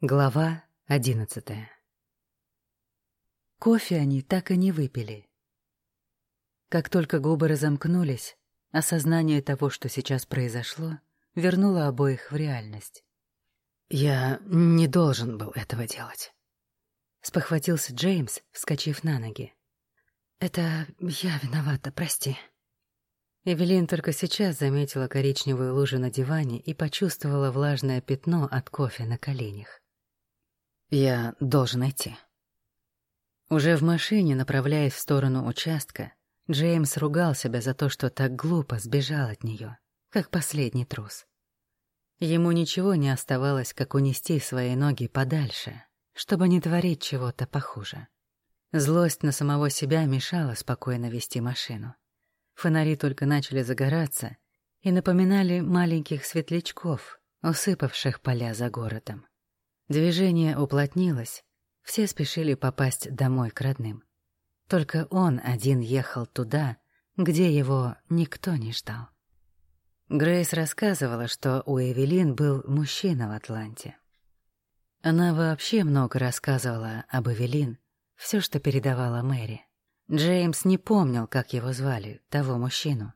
Глава одиннадцатая Кофе они так и не выпили. Как только губы разомкнулись, осознание того, что сейчас произошло, вернуло обоих в реальность. «Я не должен был этого делать», — спохватился Джеймс, вскочив на ноги. «Это я виновата, прости». Эвелин только сейчас заметила коричневую лужу на диване и почувствовала влажное пятно от кофе на коленях. Я должен идти. Уже в машине, направляясь в сторону участка, Джеймс ругал себя за то, что так глупо сбежал от нее, как последний трус. Ему ничего не оставалось, как унести свои ноги подальше, чтобы не творить чего-то похуже. Злость на самого себя мешала спокойно вести машину. Фонари только начали загораться и напоминали маленьких светлячков, усыпавших поля за городом. Движение уплотнилось, все спешили попасть домой к родным. Только он один ехал туда, где его никто не ждал. Грейс рассказывала, что у Эвелин был мужчина в Атланте. Она вообще много рассказывала об Эвелин, все, что передавала Мэри. Джеймс не помнил, как его звали, того мужчину,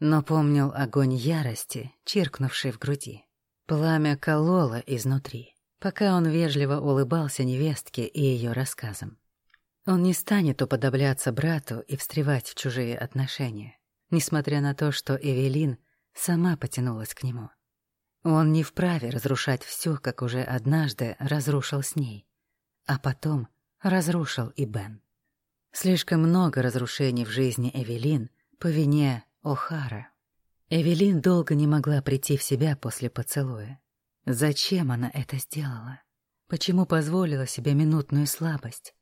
но помнил огонь ярости, чиркнувший в груди. Пламя кололо изнутри пока он вежливо улыбался невестке и ее рассказам. Он не станет уподобляться брату и встревать в чужие отношения, несмотря на то, что Эвелин сама потянулась к нему. Он не вправе разрушать все, как уже однажды разрушил с ней, а потом разрушил и Бен. Слишком много разрушений в жизни Эвелин по вине О'Хара. Эвелин долго не могла прийти в себя после поцелуя. Зачем она это сделала? Почему позволила себе минутную слабость?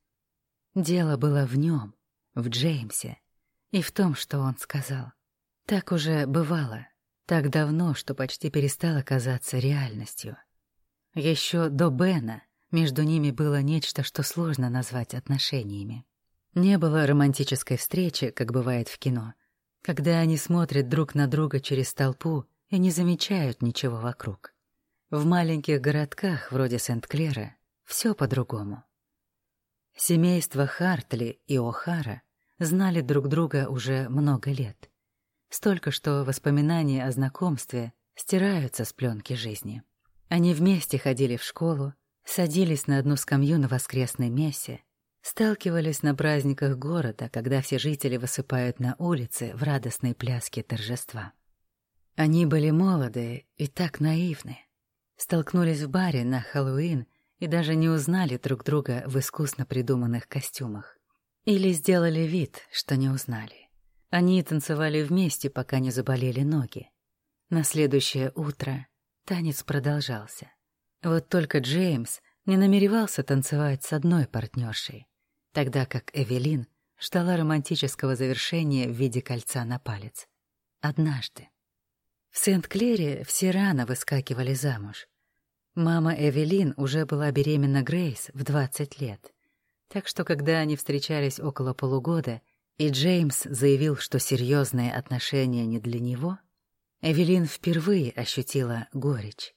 Дело было в нем, в Джеймсе, и в том, что он сказал. Так уже бывало, так давно, что почти перестало казаться реальностью. Еще до Бена между ними было нечто, что сложно назвать отношениями. Не было романтической встречи, как бывает в кино, когда они смотрят друг на друга через толпу и не замечают ничего вокруг. В маленьких городках, вроде Сент-Клера, все по-другому. Семейства Хартли и О'Хара знали друг друга уже много лет. Столько, что воспоминания о знакомстве стираются с пленки жизни. Они вместе ходили в школу, садились на одну скамью на воскресной мессе, сталкивались на праздниках города, когда все жители высыпают на улицы в радостной пляске торжества. Они были молоды и так наивны. Столкнулись в баре на Хэллоуин и даже не узнали друг друга в искусно придуманных костюмах. Или сделали вид, что не узнали. Они танцевали вместе, пока не заболели ноги. На следующее утро танец продолжался. Вот только Джеймс не намеревался танцевать с одной партнершей, тогда как Эвелин ждала романтического завершения в виде кольца на палец. Однажды. В Сент-Клере все рано выскакивали замуж. Мама Эвелин уже была беременна Грейс в 20 лет. Так что, когда они встречались около полугода, и Джеймс заявил, что серьезные отношения не для него, Эвелин впервые ощутила горечь.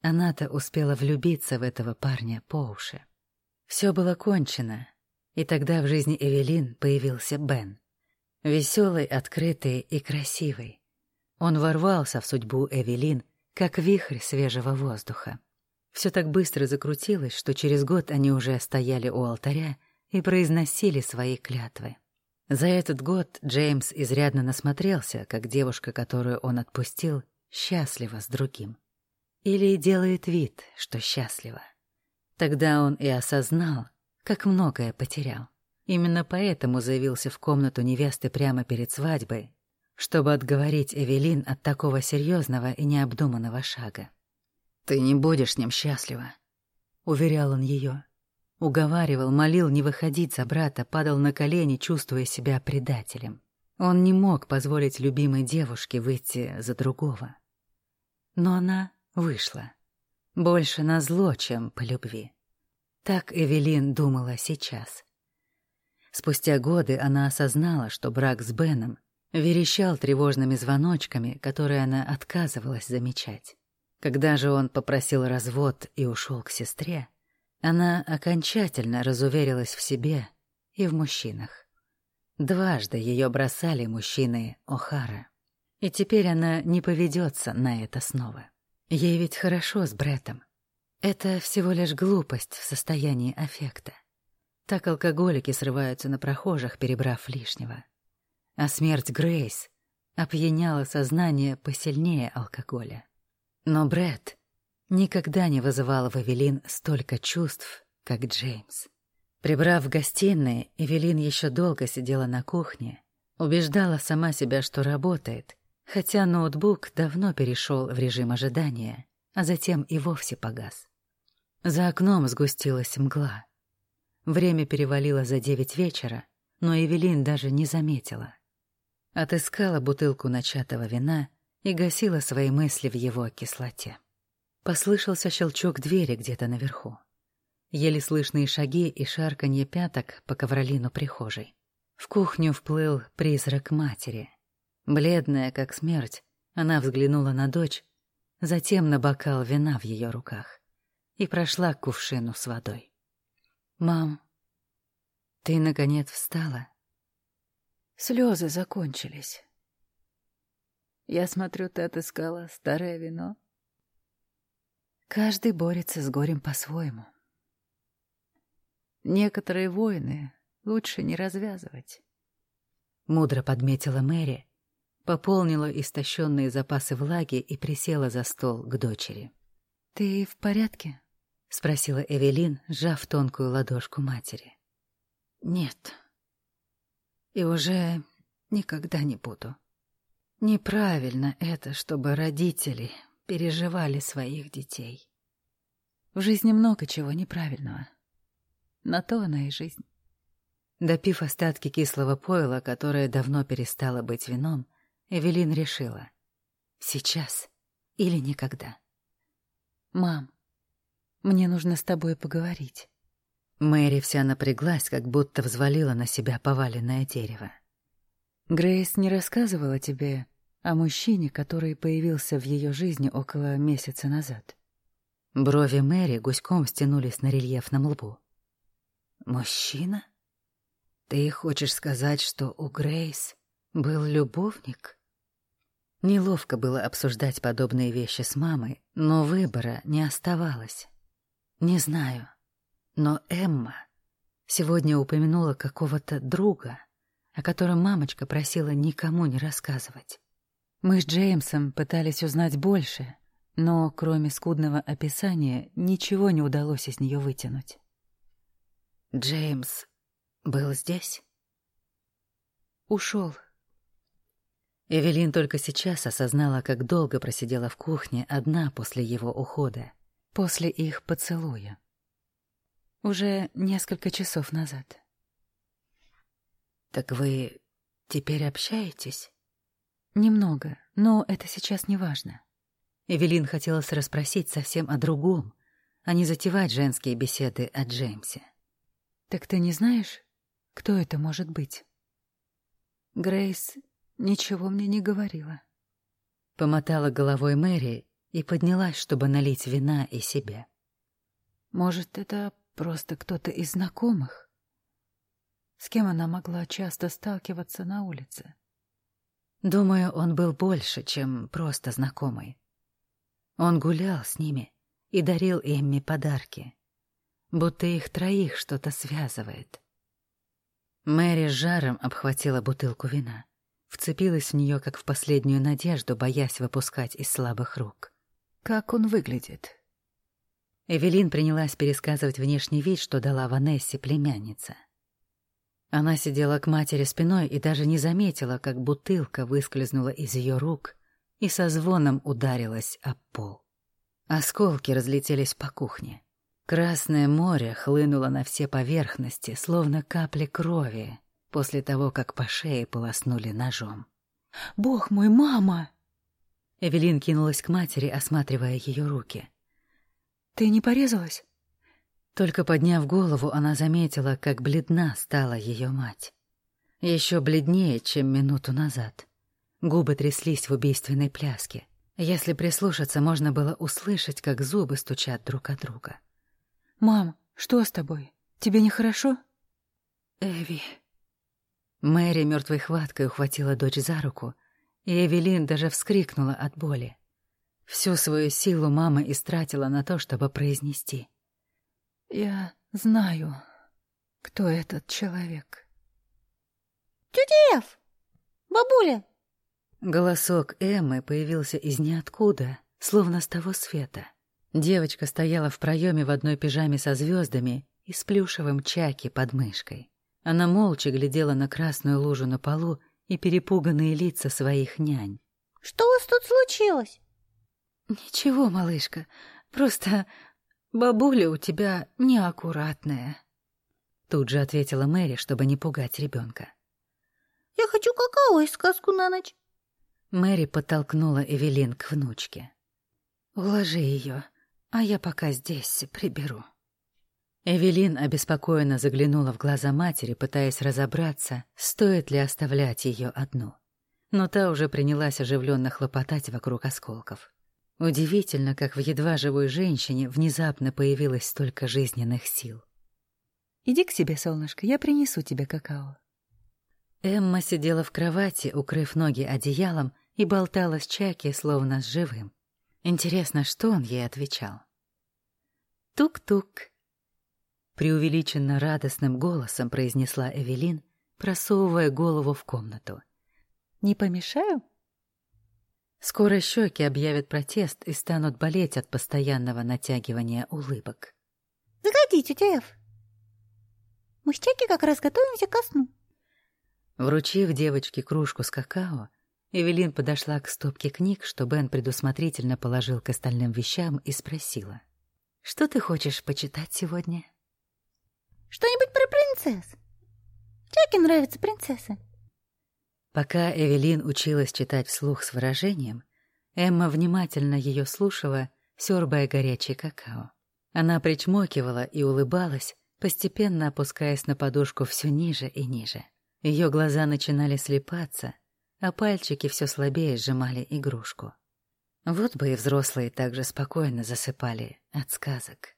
Она-то успела влюбиться в этого парня по уши. Все было кончено, и тогда в жизни Эвелин появился Бен. Веселый, открытый и красивый. Он ворвался в судьбу Эвелин, как вихрь свежего воздуха. Все так быстро закрутилось, что через год они уже стояли у алтаря и произносили свои клятвы. За этот год Джеймс изрядно насмотрелся, как девушка, которую он отпустил, счастлива с другим. Или делает вид, что счастлива. Тогда он и осознал, как многое потерял. Именно поэтому заявился в комнату невесты прямо перед свадьбой чтобы отговорить Эвелин от такого серьезного и необдуманного шага. «Ты не будешь с ним счастлива», — уверял он ее. Уговаривал, молил не выходить за брата, падал на колени, чувствуя себя предателем. Он не мог позволить любимой девушке выйти за другого. Но она вышла. Больше на зло, чем по любви. Так Эвелин думала сейчас. Спустя годы она осознала, что брак с Беном верещал тревожными звоночками, которые она отказывалась замечать. Когда же он попросил развод и ушел к сестре, она окончательно разуверилась в себе и в мужчинах. Дважды ее бросали мужчины О'Хара. И теперь она не поведется на это снова. Ей ведь хорошо с Бреттом. Это всего лишь глупость в состоянии аффекта. Так алкоголики срываются на прохожих, перебрав лишнего. А смерть Грейс опьяняла сознание посильнее алкоголя. Но Бретт никогда не вызывал в Эвелин столько чувств, как Джеймс. Прибрав в гостиной, Эвелин еще долго сидела на кухне, убеждала сама себя, что работает, хотя ноутбук давно перешел в режим ожидания, а затем и вовсе погас. За окном сгустилась мгла. Время перевалило за девять вечера, но Эвелин даже не заметила. Отыскала бутылку начатого вина и гасила свои мысли в его кислоте. Послышался щелчок двери где-то наверху. Еле слышные шаги и шарканье пяток по ковролину прихожей. В кухню вплыл призрак матери. Бледная, как смерть, она взглянула на дочь, затем на бокал вина в ее руках и прошла к кувшину с водой. «Мам, ты, наконец, встала?» Слезы закончились. Я смотрю, ты отыскала старое вино. Каждый борется с горем по-своему. Некоторые войны лучше не развязывать. Мудро подметила Мэри, пополнила истощенные запасы влаги и присела за стол к дочери. «Ты в порядке?» — спросила Эвелин, сжав тонкую ладошку матери. «Нет. И уже никогда не буду. Неправильно это, чтобы родители переживали своих детей. В жизни много чего неправильного. На то она и жизнь. Допив остатки кислого пойла, которое давно перестало быть вином, Эвелин решила. Сейчас или никогда. «Мам, мне нужно с тобой поговорить». Мэри вся напряглась, как будто взвалила на себя поваленное дерево. «Грейс не рассказывала тебе о мужчине, который появился в ее жизни около месяца назад?» Брови Мэри гуськом стянулись на рельефном лбу. «Мужчина? Ты хочешь сказать, что у Грейс был любовник?» Неловко было обсуждать подобные вещи с мамой, но выбора не оставалось. Не знаю, но Эмма сегодня упомянула какого-то друга, о котором мамочка просила никому не рассказывать. Мы с Джеймсом пытались узнать больше, но кроме скудного описания ничего не удалось из нее вытянуть. Джеймс был здесь? Ушел. Эвелин только сейчас осознала, как долго просидела в кухне одна после его ухода, после их поцелуя. Уже несколько часов назад. «Так вы теперь общаетесь?» «Немного, но это сейчас не важно». Эвелин хотелось расспросить совсем о другом, а не затевать женские беседы о Джеймсе. «Так ты не знаешь, кто это может быть?» Грейс ничего мне не говорила. Помотала головой Мэри и поднялась, чтобы налить вина и себе. «Может, это просто кто-то из знакомых? С кем она могла часто сталкиваться на улице?» Думаю, он был больше, чем просто знакомый. Он гулял с ними и дарил Эмми подарки будто их троих что-то связывает. Мэри с жаром обхватила бутылку вина, вцепилась в нее, как в последнюю надежду, боясь выпускать из слабых рук. «Как он выглядит?» Эвелин принялась пересказывать внешний вид, что дала Ванессе племянница. Она сидела к матери спиной и даже не заметила, как бутылка выскользнула из ее рук и со звоном ударилась об пол. Осколки разлетелись по кухне. Красное море хлынуло на все поверхности, словно капли крови, после того, как по шее полоснули ножом. «Бог мой, мама!» Эвелин кинулась к матери, осматривая ее руки. «Ты не порезалась?» Только подняв голову, она заметила, как бледна стала ее мать. Еще бледнее, чем минуту назад. Губы тряслись в убийственной пляске, Если прислушаться, можно было услышать, как зубы стучат друг от друга. «Мам, что с тобой? Тебе нехорошо?» «Эви...» Мэри мертвой хваткой ухватила дочь за руку, и Эвелин даже вскрикнула от боли. Всю свою силу мама истратила на то, чтобы произнести. «Я знаю, кто этот человек». «Тетя Эв! Бабуля!» Голосок Эммы появился из ниоткуда, словно с того света. Девочка стояла в проеме в одной пижаме со звездами и с плюшевым чаки под мышкой. Она молча глядела на красную лужу на полу и перепуганные лица своих нянь. «Что у вас тут случилось?» «Ничего, малышка, просто бабуля у тебя неаккуратная», — тут же ответила Мэри, чтобы не пугать ребенка. «Я хочу какао и сказку на ночь». Мэри подтолкнула Эвелин к внучке. «Уложи ее, а я пока здесь приберу». Эвелин обеспокоенно заглянула в глаза матери, пытаясь разобраться, стоит ли оставлять ее одну. Но та уже принялась оживленно хлопотать вокруг осколков. Удивительно, как в едва живой женщине внезапно появилось столько жизненных сил. «Иди к себе, солнышко, я принесу тебе какао». Эмма сидела в кровати, укрыв ноги одеялом, и болтала с Чаки, словно с живым. Интересно, что он ей отвечал? «Тук-тук», — преувеличенно радостным голосом произнесла Эвелин, просовывая голову в комнату. «Не помешаю?» Скоро щеки объявят протест и станут болеть от постоянного натягивания улыбок. «Заходи, тетя Эв. Мы с Чаки как раз готовимся ко сну». Вручив девочке кружку с какао, Эвелин подошла к стопке книг, что Бен предусмотрительно положил к остальным вещам, и спросила. «Что ты хочешь почитать сегодня?» «Что-нибудь про принцесс. Чаки нравятся принцессы». Пока Эвелин училась читать вслух с выражением, Эмма внимательно ее слушала, сёрбая горячий какао. Она причмокивала и улыбалась, постепенно опускаясь на подушку все ниже и ниже. Ее глаза начинали слепаться, а пальчики все слабее сжимали игрушку. Вот бы и взрослые так же спокойно засыпали от сказок.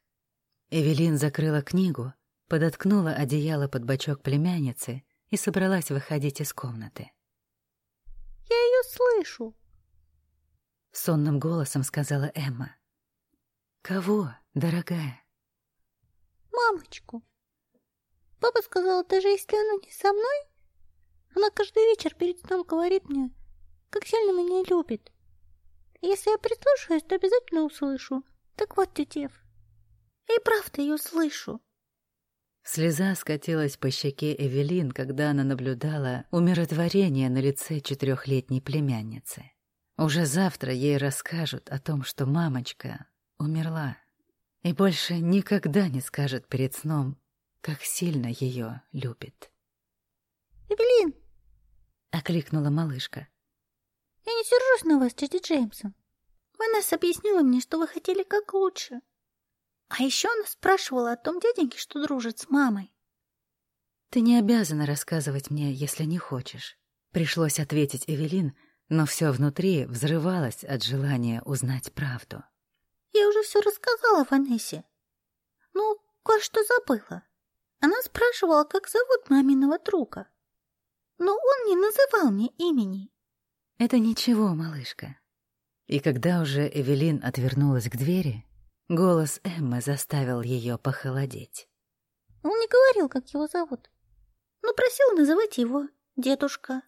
Эвелин закрыла книгу, подоткнула одеяло под бочок племянницы и собралась выходить из комнаты. «Я ее слышу», — сонным голосом сказала Эмма. «Кого, дорогая?» «Мамочку. Папа сказал, даже если она не со мной, она каждый вечер перед сном говорит мне, как сильно меня любит. Если я прислушаюсь, то обязательно услышу. Так вот, тетев, я и правда ее слышу. Слеза скатилась по щеке Эвелин, когда она наблюдала умиротворение на лице четырехлетней племянницы. Уже завтра ей расскажут о том, что мамочка умерла, и больше никогда не скажет перед сном, как сильно ее любит. «Эвелин!» — окликнула малышка. «Я не сержусь на вас, дядя Джеймсон. Ванесса объяснила мне, что вы хотели как лучше. А еще она спрашивала о том дяденьке, что дружит с мамой». «Ты не обязана рассказывать мне, если не хочешь». Пришлось ответить Эвелин, но все внутри взрывалось от желания узнать правду. «Я уже все рассказала Ванессе. Ну, кое-что забыла. Она спрашивала, как зовут маминого друга но он не называл мне имени. Это ничего, малышка. И когда уже Эвелин отвернулась к двери, голос Эммы заставил ее похолодеть. Он не говорил, как его зовут, но просил называть его дедушка.